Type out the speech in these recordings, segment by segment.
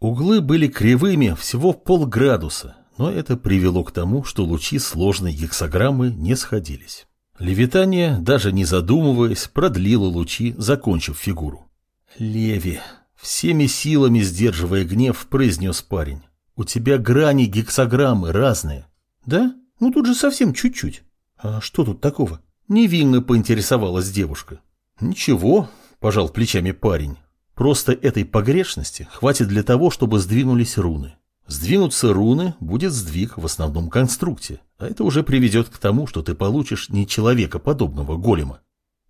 Углы были кривыми всего в полградуса, но это привело к тому, что лучи сложной гексограммы не сходились. Левитание, даже не задумываясь, продлило лучи, закончив фигуру. «Леви!» — всеми силами сдерживая гнев, произнес парень. «У тебя грани гексограммы разные». «Да? Ну тут же совсем чуть-чуть». «А что тут такого?» Невинно поинтересовалась девушка. «Ничего», — пожал плечами парень. «Просто этой погрешности хватит для того, чтобы сдвинулись руны. Сдвинутся руны, будет сдвиг в основном конструкте, а это уже приведет к тому, что ты получишь не человекоподобного голема.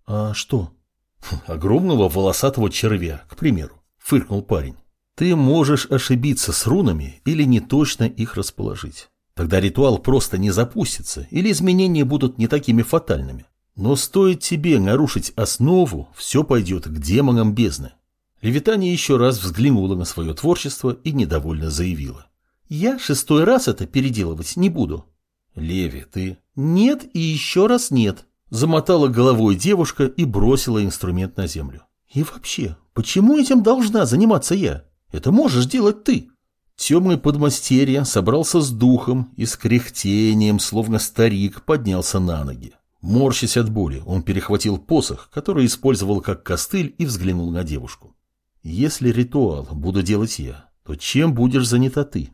А что? Огромного волосатого червя, к примеру, фыркнул парень. Ты можешь ошибиться с рунами или не точно их расположить. Тогда ритуал просто не запустится, или изменения будут не такими фатальными. Но стоит тебе нарушить основу, все пойдет к демонам бездны. Левитания еще раз взглянула на свое творчество и недовольно заявила. Я шестой раз это переделывать не буду. Леви, ты... Нет и еще раз нет. Замотала головой девушка и бросила инструмент на землю. И вообще, почему этим должна заниматься я? Это можешь делать ты. Темный подмастерье собрался с духом и с кряхтением, словно старик, поднялся на ноги. Морщась от боли, он перехватил посох, который использовал как костыль, и взглянул на девушку. «Если ритуал буду делать я, то чем будешь занята ты?»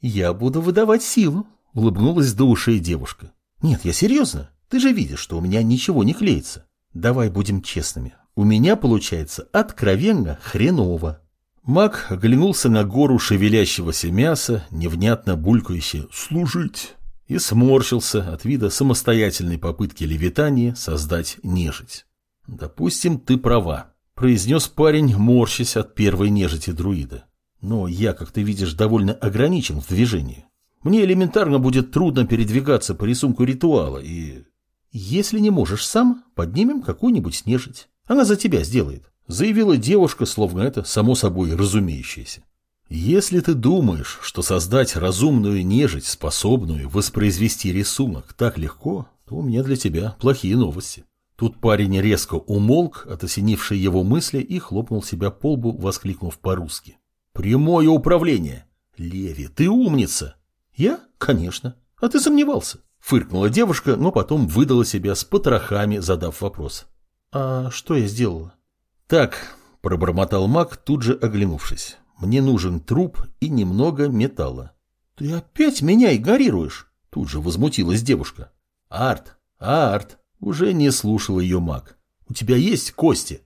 «Я буду выдавать силу», — улыбнулась до ушей девушка. «Нет, я серьезно. Ты же видишь, что у меня ничего не клеится. Давай будем честными. У меня получается откровенно хреново». Маг оглянулся на гору шевелящегося мяса, невнятно булькающе «служить» и сморщился от вида самостоятельной попытки левитания создать нежить. «Допустим, ты права», — произнес парень, морщась от первой нежити друида. Но я, как ты видишь, довольно ограничен в движении. Мне элементарно будет трудно передвигаться по рисунку ритуала, и... Если не можешь сам, поднимем какую-нибудь нежить. Она за тебя сделает. Заявила девушка, словно это само собой разумеющееся. Если ты думаешь, что создать разумную нежить, способную воспроизвести рисунок, так легко, то у меня для тебя плохие новости. Тут парень резко умолк от осенившей его мысли и хлопнул себя по лбу, воскликнув по-русски. Прямое управление. Леви, ты умница. Я? Конечно. А ты сомневался? Фыркнула девушка, но потом выдала себя с потрохами, задав вопрос. А что я сделала? Так, пробормотал маг, тут же оглянувшись. Мне нужен труп и немного металла. Ты опять меня игнорируешь? Тут же возмутилась девушка. Арт, Арт, уже не слушал ее маг. У тебя есть кости?